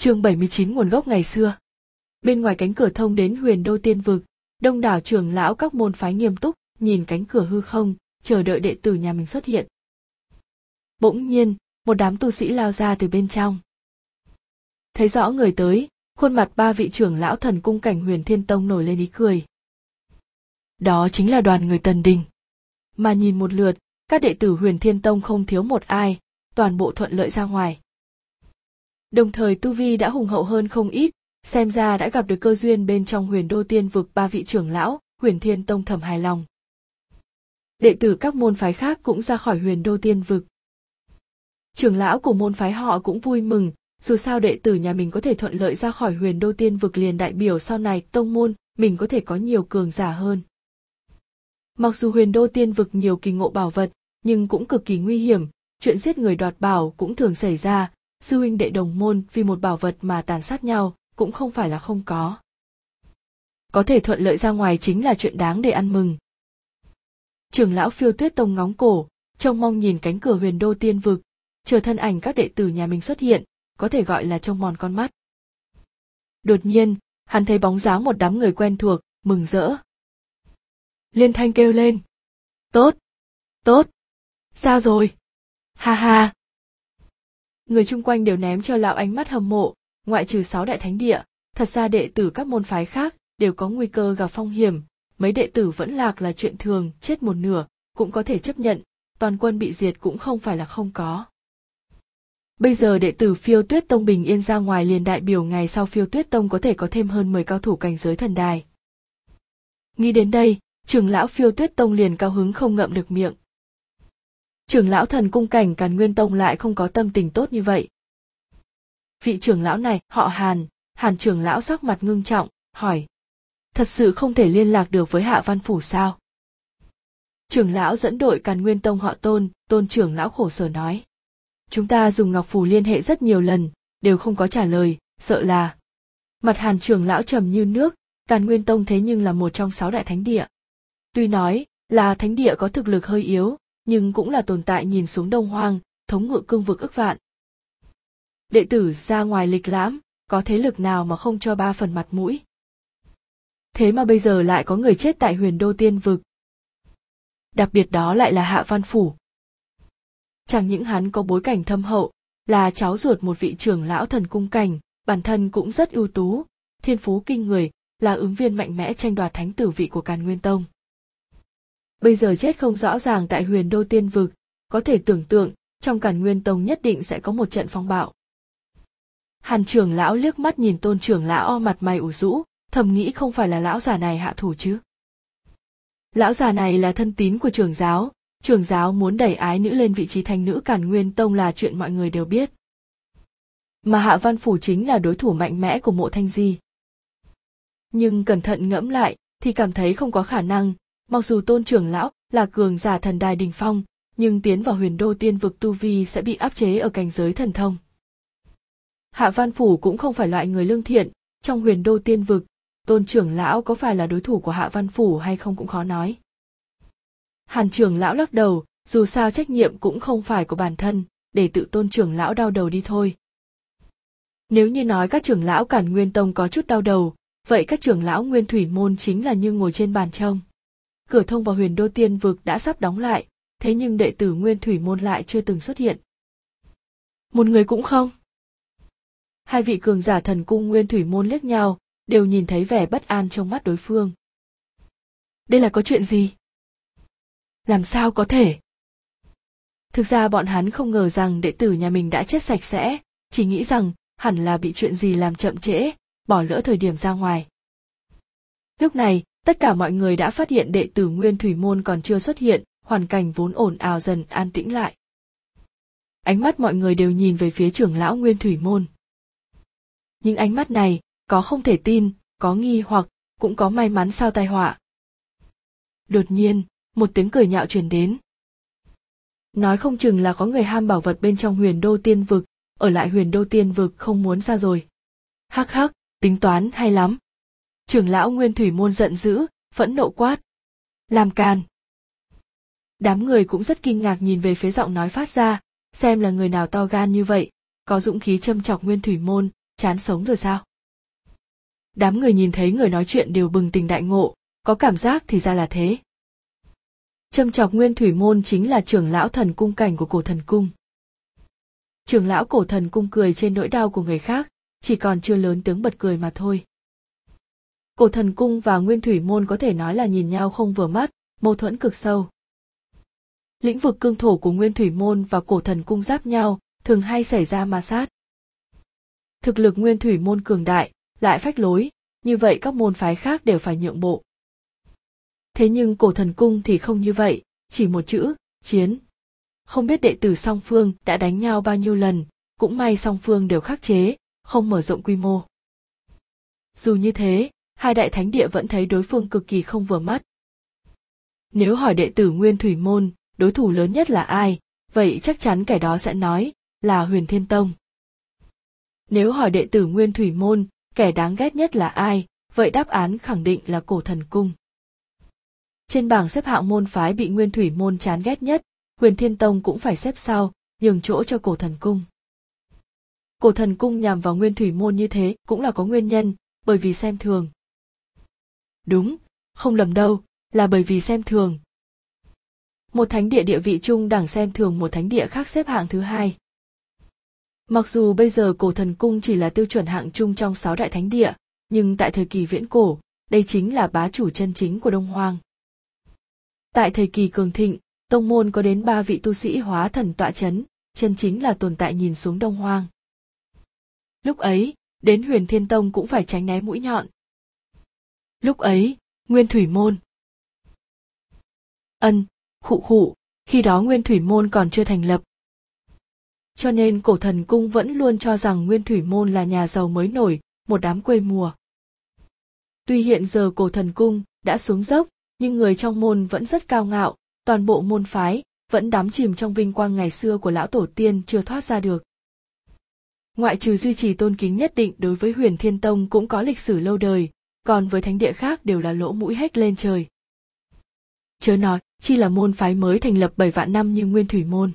chương 79 nguồn gốc ngày xưa. Bên ngoài cánh cửa thông đến huyền đô tiên vực, đông đảo trưởng lão các môn phái nghiêm túc, nhìn cánh cửa hư không, chờ đợi đệ tử nhà mình xuất hiện. Bỗng nhiên, một đám tu sĩ lao ra từ bên trong. Thấy rõ người tới, khuôn mặt ba vị trưởng lão thần cung cảnh huyền thiên tông nổi lên ý cười. Đó chính là đoàn người tần đình. Mà nhìn một lượt, các đệ tử huyền thiên tông không thiếu một ai, toàn bộ thuận lợi ra ngoài. Đồng thời Tu Vi đã hùng hậu hơn không ít, xem ra đã gặp được cơ duyên bên trong huyền đô tiên vực ba vị trưởng lão, huyền thiên tông thầm hài lòng. Đệ tử các môn phái khác cũng ra khỏi huyền đô tiên vực. Trưởng lão của môn phái họ cũng vui mừng, dù sao đệ tử nhà mình có thể thuận lợi ra khỏi huyền đô tiên vực liền đại biểu sau này tông môn, mình có thể có nhiều cường giả hơn. Mặc dù huyền đô tiên vực nhiều kỳ ngộ bảo vật, nhưng cũng cực kỳ nguy hiểm, chuyện giết người đoạt bảo cũng thường xảy ra, sư huynh đệ đồng môn vì một bảo vật mà tàn sát nhau, cũng không phải là không có. Có thể thuận lợi ra ngoài chính là chuyện đáng để ăn mừng. Trưởng lão phiêu tuyết tông ngóng cổ, trông mong nhìn cánh cửa huyền đô tiên vực. Chờ thân ảnh các đệ tử nhà mình xuất hiện, có thể gọi là trông mòn con mắt. Đột nhiên, hắn thấy bóng dáng một đám người quen thuộc, mừng rỡ. Liên thanh kêu lên. Tốt tốt, ra rồi. Ha ha người chung quanh đều ném cho lão ánh mắt hâm mộ, ngoại trừ sáu đại thánh địa. Thật ra đệ tử các môn phái khác đều có nguy cơ gặp phong hiểm. Mấy đệ tử vẫn lạc là chuyện thường, chết một nửa, cũng có thể chấp nhận. Toàn quân bị diệt cũng không phải là không có. Bây giờ đệ tử phiêu tuyết tông bình yên ra ngoài liền đại biểu ngày sau phiêu tuyết tông có thể có thêm hơn 10 cao thủ cảnh giới thần đài. Nghĩ đến đây, trưởng lão phiêu tuyết tông liền cao hứng không ngậm được miệng trưởng lão thần cung cảnh càn nguyên tông lại không có tâm tình tốt như vậy. Vị trưởng lão này, họ hàn. Hàn trưởng lão sắc mặt ngưng trọng, hỏi. Thật sự không thể liên lạc được với hạ văn phủ sao? Trưởng lão dẫn đội càn nguyên tông họ tôn tôn trưởng lão khổ sở nói. Chúng ta dùng ngọc phủ liên hệ rất nhiều lần, đều không có trả lời, sợ là. Mặt hàn trưởng lão trầm như nước, càn nguyên tông thế nhưng là một trong sáu đại thánh địa. Tuy nói là thánh địa có thực lực hơi yếu nhưng cũng là tồn tại nhìn xuống đông hoang, thống ngự cương vực ức vạn. Đệ tử ra ngoài lịch lãm, có thế lực nào mà không cho ba phần mặt mũi? Thế mà bây giờ lại có người chết tại huyền đô tiên vực. Đặc biệt đó lại là hạ văn phủ. Chẳng những hắn có bối cảnh thâm hậu, là cháu ruột một vị trưởng lão thần cung cảnh, bản thân cũng rất ưu tú, thiên phú kinh người, là ứng viên mạnh mẽ tranh đoạt thánh tử vị của càn nguyên tông bây giờ chết không rõ ràng tại huyền đô tiên vực, có thể tưởng tượng, trong Cản nguyên tông nhất định sẽ có một trận phong bạo. Hàn trưởng lão liếc mắt nhìn tôn trưởng lão o mặt mày ủ rũ, thầm nghĩ không phải là lão già này hạ thủ chứ. Lão già này là thân tín của trưởng giáo trưởng giáo muốn đẩy ái nữ lên vị trí thanh nữ Cản nguyên tông là chuyện mọi người đều biết. Mà hạ văn phủ chính là đối thủ mạnh mẽ của mộ thanh di. Nhưng cẩn thận ngẫm lại, thì cảm thấy không có khả năng mặc dù tôn trưởng lão là cường giả thần đài đình phong, nhưng tiến vào huyền đô tiên vực tu vi sẽ bị áp chế ở cảnh giới thần thông. Hạ văn phủ cũng không phải loại người lương thiện. Trong huyền đô tiên vực, tôn trưởng lão có phải là đối thủ của hạ văn phủ hay không cũng khó nói. Hàn trưởng lão lắc đầu, dù sao trách nhiệm cũng không phải của bản thân, để tự tôn trưởng lão đau đầu đi thôi. Nếu như nói các trưởng lão cản nguyên tông có chút đau đầu, vậy các trưởng lão nguyên thủy môn chính là như ngồi trên bàn trông cửa thông vào huyền đô tiên vực đã sắp đóng lại, thế nhưng đệ tử nguyên thủy môn lại chưa từng xuất hiện. Một người cũng không? Hai vị cường giả thần cung nguyên thủy môn liếc nhau, đều nhìn thấy vẻ bất an trong mắt đối phương. Đây là có chuyện gì? Làm sao có thể? Thực ra bọn hắn không ngờ rằng đệ tử nhà mình đã chết sạch sẽ, chỉ nghĩ rằng hẳn là bị chuyện gì làm chậm trễ, bỏ lỡ thời điểm ra ngoài. Lúc này tất cả mọi người đã phát hiện đệ tử nguyên thủy môn còn chưa xuất hiện, hoàn cảnh vốn ồn ào dần an tĩnh lại. Ánh mắt mọi người đều nhìn về phía trưởng lão nguyên thủy môn. Những ánh mắt này, có không thể tin, có nghi hoặc, cũng có may mắn sao tai họa. Đột nhiên, một tiếng cười nhạo truyền đến. Nói không chừng là có người ham bảo vật bên trong huyền đô tiên vực, ở lại huyền đô tiên vực không muốn ra rồi. Hắc hắc, tính toán hay lắm trưởng lão nguyên thủy môn giận dữ, phẫn nộ quát. Làm càn. Đám người cũng rất kinh ngạc nhìn về phía giọng nói phát ra, xem là người nào to gan như vậy, có dũng khí châm chọc nguyên thủy môn, chán sống rồi sao? Đám người nhìn thấy người nói chuyện đều bừng tỉnh đại ngộ, có cảm giác thì ra là thế. Châm chọc nguyên thủy môn chính là trưởng lão thần cung cảnh của cổ thần cung. Trưởng lão cổ thần cung cười trên nỗi đau của người khác, chỉ còn chưa lớn tiếng bật cười mà thôi cổ thần cung và nguyên thủy môn có thể nói là nhìn nhau không vừa mắt, mâu thuẫn cực sâu. Lĩnh vực cương thổ của nguyên thủy môn và cổ thần cung giáp nhau, thường hay xảy ra ma sát. Thực lực nguyên thủy môn cường đại, lại phách lối, như vậy các môn phái khác đều phải nhượng bộ. Thế nhưng cổ thần cung thì không như vậy, chỉ một chữ, chiến. Không biết đệ tử song phương đã đánh nhau bao nhiêu lần, cũng may song phương đều khắc chế, không mở rộng quy mô. Dù như thế hai đại thánh địa vẫn thấy đối phương cực kỳ không vừa mắt. Nếu hỏi đệ tử nguyên thủy môn, đối thủ lớn nhất là ai, vậy chắc chắn kẻ đó sẽ nói là huyền thiên tông. Nếu hỏi đệ tử nguyên thủy môn, kẻ đáng ghét nhất là ai, vậy đáp án khẳng định là cổ thần cung. Trên bảng xếp hạng môn phái bị nguyên thủy môn chán ghét nhất, huyền thiên tông cũng phải xếp sau, nhường chỗ cho cổ thần cung. Cổ thần cung nhằm vào nguyên thủy môn như thế cũng là có nguyên nhân, bởi vì xem thường đúng, không lầm đâu, là bởi vì xem thường. Một thánh địa địa vị trung đẳng xem thường một thánh địa khác xếp hạng thứ hai. Mặc dù bây giờ cổ thần cung chỉ là tiêu chuẩn hạng chung trong sáu đại thánh địa, nhưng tại thời kỳ viễn cổ, đây chính là bá chủ chân chính của đông hoang. Tại thời kỳ cường thịnh, tông môn có đến ba vị tu sĩ hóa thần tọa chấn, chân chính là tồn tại nhìn xuống đông hoang. Lúc ấy, đến huyền thiên tông cũng phải tránh né mũi nhọn lúc ấy, nguyên thủy môn. Ân, khụ khụ, khi đó nguyên thủy môn còn chưa thành lập. Cho nên cổ thần cung vẫn luôn cho rằng nguyên thủy môn là nhà giàu mới nổi, một đám quê mùa. Tuy hiện giờ cổ thần cung đã xuống dốc, nhưng người trong môn vẫn rất cao ngạo, toàn bộ môn phái vẫn đắm chìm trong vinh quang ngày xưa của lão tổ tiên chưa thoát ra được. Ngoại trừ duy trì tôn kính nhất định đối với huyền thiên tông cũng có lịch sử lâu đời còn với thánh địa khác đều là lỗ mũi hét lên trời. Chớ nói, chi là môn phái mới thành lập bảy vạn năm như nguyên thủy môn.